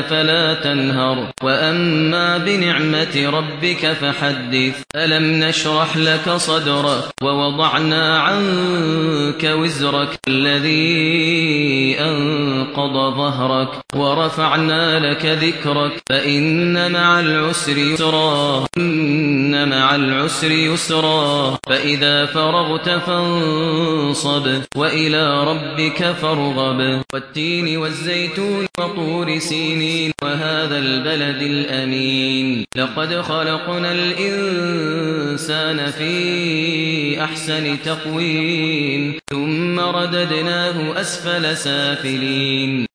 فلا تنهر. وأما بنعمة ربك فحدث. ألم نشرح لك صدرك؟ ووضعنا عنك وزرك الذي أنقض ظهرك. ورفعنا لك ذكرك. فإن مع العسر يسرا. مع العسر يسرا فإذا فرغت فانصب وإلى ربك فارغب والتين والزيتون وطور سينين وهذا البلد الأمين لقد خلقنا الإنسان في أحسن تقويم ثم رددناه أسفل سافلين